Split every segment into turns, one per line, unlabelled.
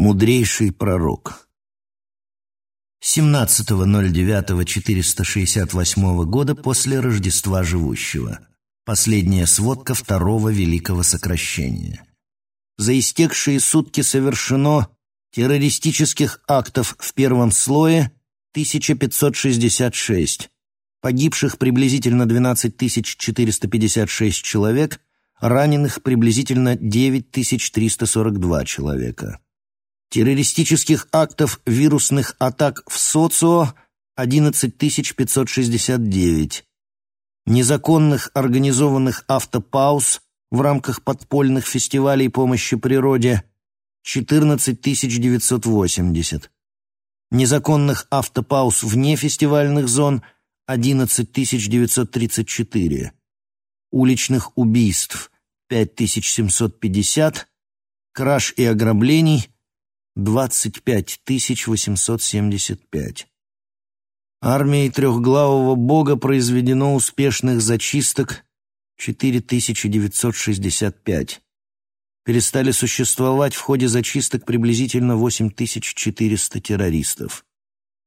Мудрейший пророк. 17.09.468 года после Рождества Живущего. Последняя сводка второго великого сокращения. За истекшие сутки совершено террористических актов в первом слое 1566, погибших приблизительно 12 456 человек, раненых приблизительно 9342 человека террористических актов вирусных атак в социо 11569, незаконных организованных автопауз в рамках подпольных фестивалей помощи природе 14980, незаконных автопауз вне фестивальных зон 11934, уличных убийств 5750, краж и ограблений 25 875. Армией трехглавого бога произведено успешных зачисток 4965. Перестали существовать в ходе зачисток приблизительно 8400 террористов.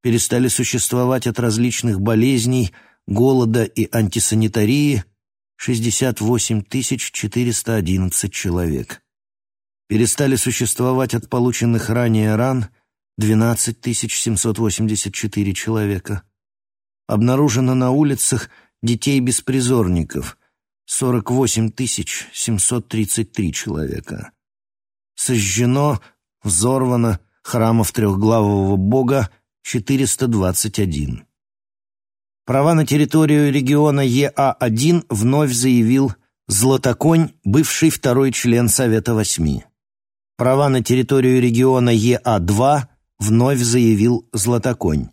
Перестали существовать от различных болезней, голода и антисанитарии 68 411 человек перестали существовать от полученных ранее ран 12 784 человека. Обнаружено на улицах детей-беспризорников 48 733 человека. Сожжено, взорвано храмов трехглавого бога 421. Права на территорию региона ЕА-1 вновь заявил Златоконь, бывший второй член Совета Восьми. Права на территорию региона ЕА-2 вновь заявил Златоконь.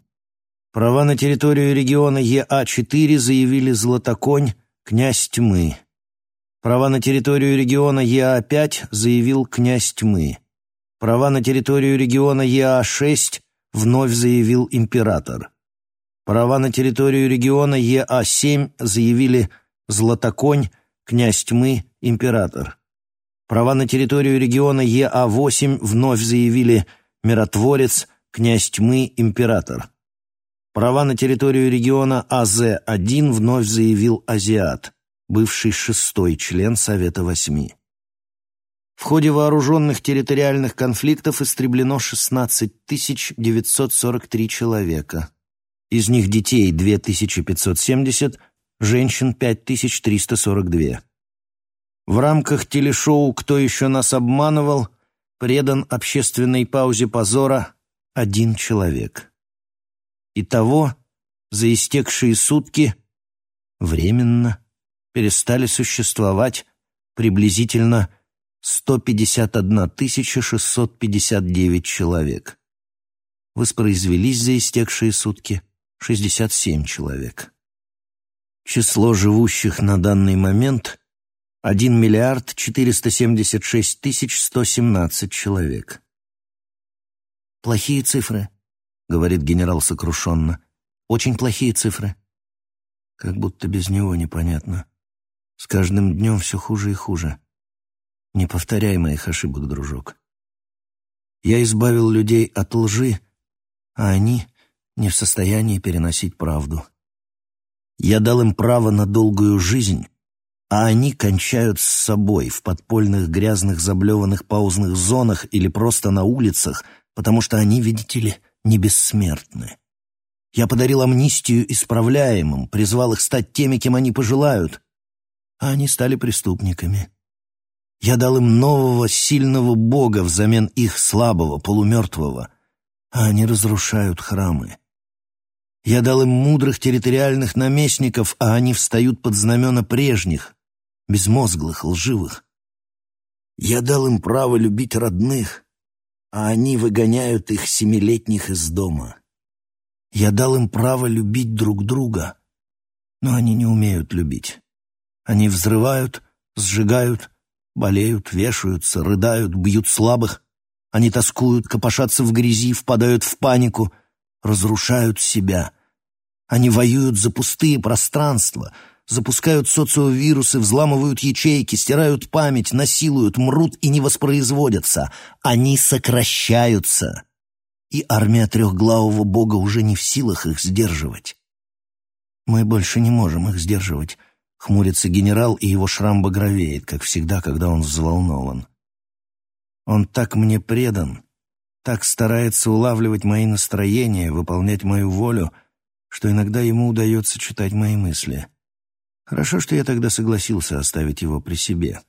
Права на территорию региона ЕА-4 заявили Златоконь, князь тьмы. Права на территорию региона ЕА-5 заявил князь тьмы. Права на территорию региона ЕА-6 вновь заявил император. Права на территорию региона ЕА-7 заявили Златоконь, князь тьмы, император. Права на территорию региона ЕА-8 вновь заявили «Миротворец», «Князь тьмы», «Император». Права на территорию региона АЗ-1 вновь заявил «Азиат», бывший шестой член Совета Восьми. В ходе вооруженных территориальных конфликтов истреблено 16 943 человека. Из них детей 2570, женщин 5342. В рамках телешоу «Кто еще нас обманывал» предан общественной паузе позора один человек. Итого, за истекшие сутки временно перестали существовать приблизительно 151 659 человек. Воспроизвелись за истекшие сутки 67 человек. Число живущих на данный момент 1 миллиард 476 тысяч 117 человек. «Плохие цифры», — говорит генерал сокрушенно. «Очень плохие цифры». Как будто без него непонятно. С каждым днем все хуже и хуже. Не повторяй моих ошибок, дружок. Я избавил людей от лжи, а они не в состоянии переносить правду. Я дал им право на долгую жизнь, а они кончают с собой в подпольных грязных заблеванных паузных зонах или просто на улицах, потому что они, видите ли, не бессмертны. Я подарил амнистию исправляемым, призвал их стать теми, кем они пожелают, а они стали преступниками. Я дал им нового сильного бога взамен их слабого, полумертвого, а они разрушают храмы. Я дал им мудрых территориальных наместников, а они встают под знамена прежних, безмозглых, лживых. Я дал им право любить родных, а они выгоняют их семилетних из дома. Я дал им право любить друг друга, но они не умеют любить. Они взрывают, сжигают, болеют, вешаются, рыдают, бьют слабых. Они тоскуют, копошатся в грязи, впадают в панику, разрушают себя. Они воюют за пустые пространства — запускают социовирусы, взламывают ячейки, стирают память, насилуют, мрут и не воспроизводятся. Они сокращаются. И армия трехглавого бога уже не в силах их сдерживать. Мы больше не можем их сдерживать. Хмурится генерал, и его шрам багровеет, как всегда, когда он взволнован. Он так мне предан, так старается улавливать мои настроения, выполнять мою волю, что иногда ему удается читать мои мысли. Хорошо, что я тогда согласился оставить его при себе.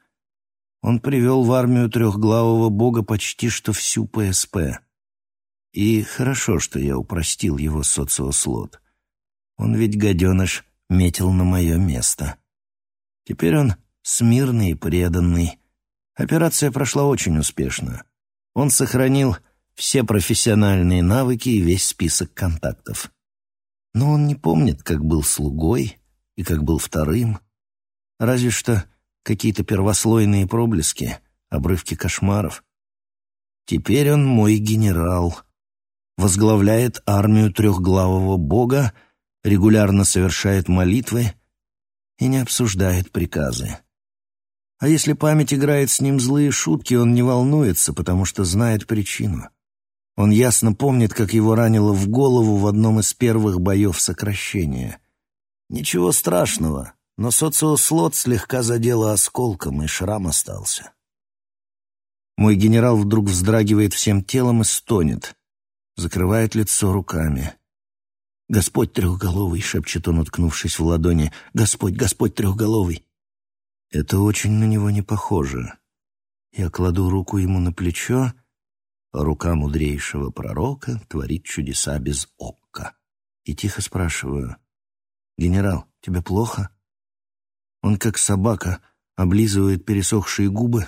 Он привел в армию трехглавого бога почти что всю ПСП. И хорошо, что я упростил его социослот. Он ведь, гаденыш, метил на мое место. Теперь он смирный и преданный. Операция прошла очень успешно. Он сохранил все профессиональные навыки и весь список контактов. Но он не помнит, как был слугой и как был вторым. Разве что какие-то первослойные проблески, обрывки кошмаров. Теперь он мой генерал, возглавляет армию трехглавого бога, регулярно совершает молитвы и не обсуждает приказы. А если память играет с ним злые шутки, он не волнуется, потому что знает причину. Он ясно помнит, как его ранило в голову в одном из первых боев сокращения. Ничего страшного, но социослот слегка задело осколком, и шрам остался. Мой генерал вдруг вздрагивает всем телом и стонет, закрывает лицо руками. «Господь трехголовый!» — шепчет он, уткнувшись в ладони. «Господь, Господь трехголовый!» Это очень на него не похоже. Я кладу руку ему на плечо, Рука мудрейшего пророка творит чудеса без ока. И тихо спрашиваю, «Генерал, тебе плохо?» Он, как собака, облизывает пересохшие губы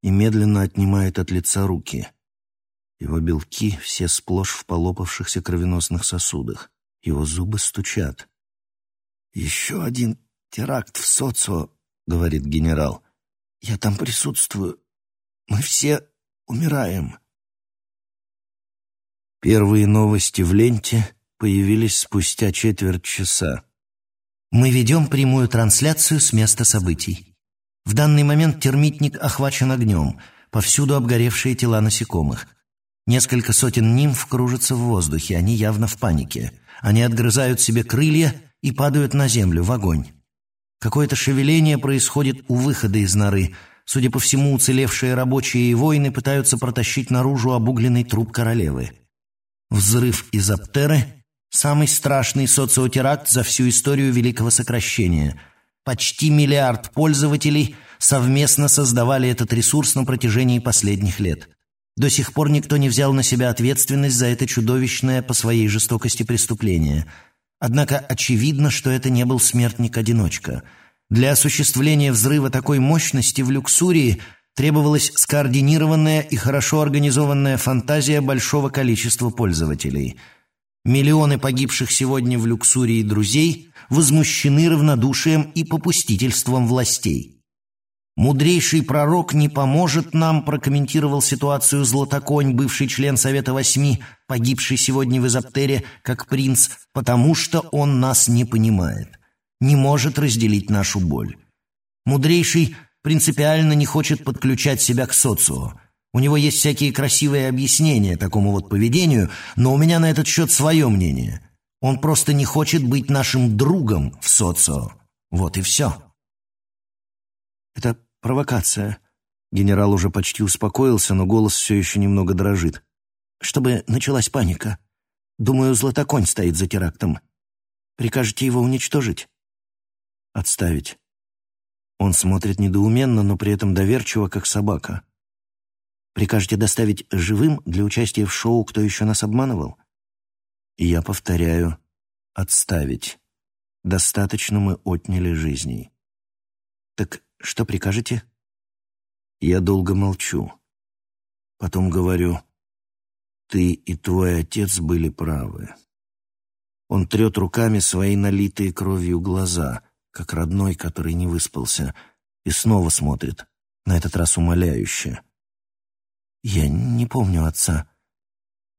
и медленно отнимает от лица руки. Его белки все сплошь в полопавшихся кровеносных сосудах. Его зубы стучат. «Еще один теракт в социо», — говорит генерал. «Я там присутствую. Мы все умираем». Первые новости в ленте появились спустя четверть часа. Мы ведем прямую трансляцию с места событий. В данный момент термитник охвачен огнем, повсюду обгоревшие тела насекомых. Несколько сотен нимф кружатся в воздухе, они явно в панике. Они отгрызают себе крылья и падают на землю, в огонь. Какое-то шевеление происходит у выхода из норы. Судя по всему, уцелевшие рабочие и воины пытаются протащить наружу обугленный труп королевы. Взрыв из Аптеры – самый страшный социотеракт за всю историю Великого Сокращения. Почти миллиард пользователей совместно создавали этот ресурс на протяжении последних лет. До сих пор никто не взял на себя ответственность за это чудовищное по своей жестокости преступление. Однако очевидно, что это не был смертник-одиночка. Для осуществления взрыва такой мощности в Люксурии – требовалась скоординированная и хорошо организованная фантазия большого количества пользователей. Миллионы погибших сегодня в Люксурии друзей возмущены равнодушием и попустительством властей. «Мудрейший пророк не поможет нам», прокомментировал ситуацию Златоконь, бывший член Совета Восьми, погибший сегодня в Изаптере как принц, потому что он нас не понимает, не может разделить нашу боль. Мудрейший принципиально не хочет подключать себя к социуму. У него есть всякие красивые объяснения такому вот поведению, но у меня на этот счет свое мнение. Он просто не хочет быть нашим другом в социо. Вот и все. Это провокация. Генерал уже почти успокоился, но голос все еще немного дрожит. Чтобы началась паника. Думаю, Златоконь стоит за терактом. Прикажете его уничтожить? Отставить. Он смотрит недоуменно, но при этом доверчиво, как собака. «Прикажете доставить живым для участия в шоу «Кто еще нас обманывал?» И я повторяю «отставить». Достаточно мы отняли жизней. «Так что прикажете?» Я долго молчу. Потом говорю «Ты и твой отец были правы». Он трет руками свои налитые кровью глаза — как родной, который не выспался, и снова смотрит, на этот раз умоляюще. «Я не помню отца.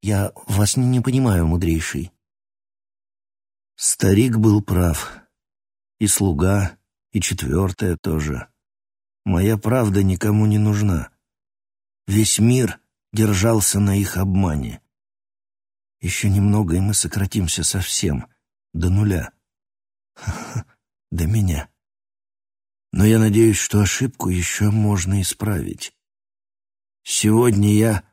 Я вас не понимаю, мудрейший». Старик был прав. И слуга, и четвертая тоже. Моя правда никому не нужна. Весь мир держался на их обмане. Еще немного, и мы сократимся совсем, до нуля. До меня. Но я надеюсь, что ошибку еще можно исправить. Сегодня я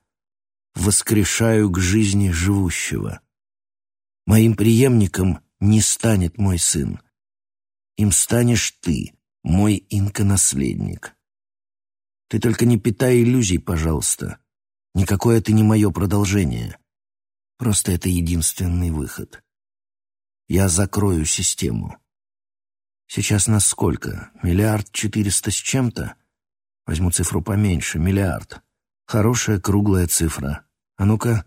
воскрешаю к жизни живущего. Моим преемником не станет мой сын. Им станешь ты, мой инконаследник. Ты только не питай иллюзий, пожалуйста. Никакое ты не мое продолжение. Просто это единственный выход. Я закрою систему. Сейчас нас сколько? Миллиард четыреста с чем-то? Возьму цифру поменьше. Миллиард. Хорошая круглая цифра. А ну-ка,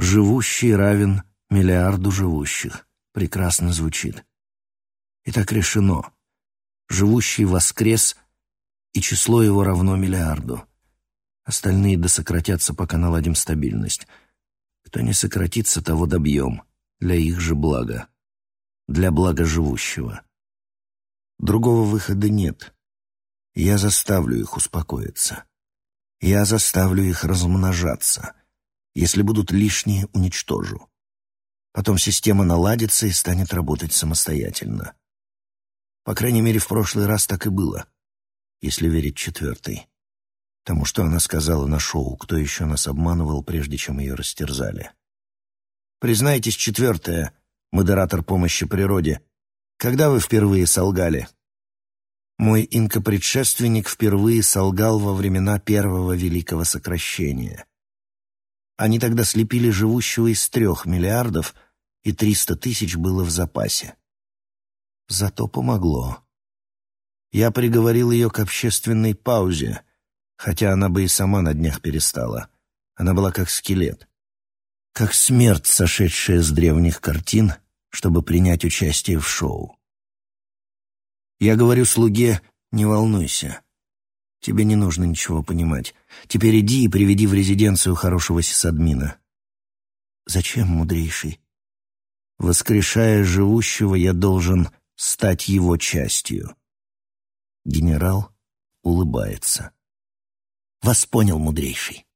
живущий равен миллиарду живущих. Прекрасно звучит. И так решено. Живущий воскрес, и число его равно миллиарду. Остальные досократятся, пока наладим стабильность. Кто не сократится, того добьем. Для их же блага. Для блага живущего. Другого выхода нет. Я заставлю их успокоиться. Я заставлю их размножаться. Если будут лишние, уничтожу. Потом система наладится и станет работать самостоятельно. По крайней мере, в прошлый раз так и было, если верить четвертой. Тому, что она сказала на шоу, кто еще нас обманывал, прежде чем ее растерзали. Признайтесь, четвертое, модератор помощи природе, когда вы впервые солгали? Мой инкопредшественник впервые солгал во времена первого великого сокращения. Они тогда слепили живущего из трех миллиардов, и триста тысяч было в запасе. Зато помогло. Я приговорил ее к общественной паузе, хотя она бы и сама на днях перестала. Она была как скелет. Как смерть, сошедшая с древних картин, чтобы принять участие в шоу. Я говорю слуге, не волнуйся. Тебе не нужно ничего понимать. Теперь иди и приведи в резиденцию хорошего сисадмина. Зачем, мудрейший? Воскрешая живущего, я должен стать его частью. Генерал улыбается. Вас понял, мудрейший.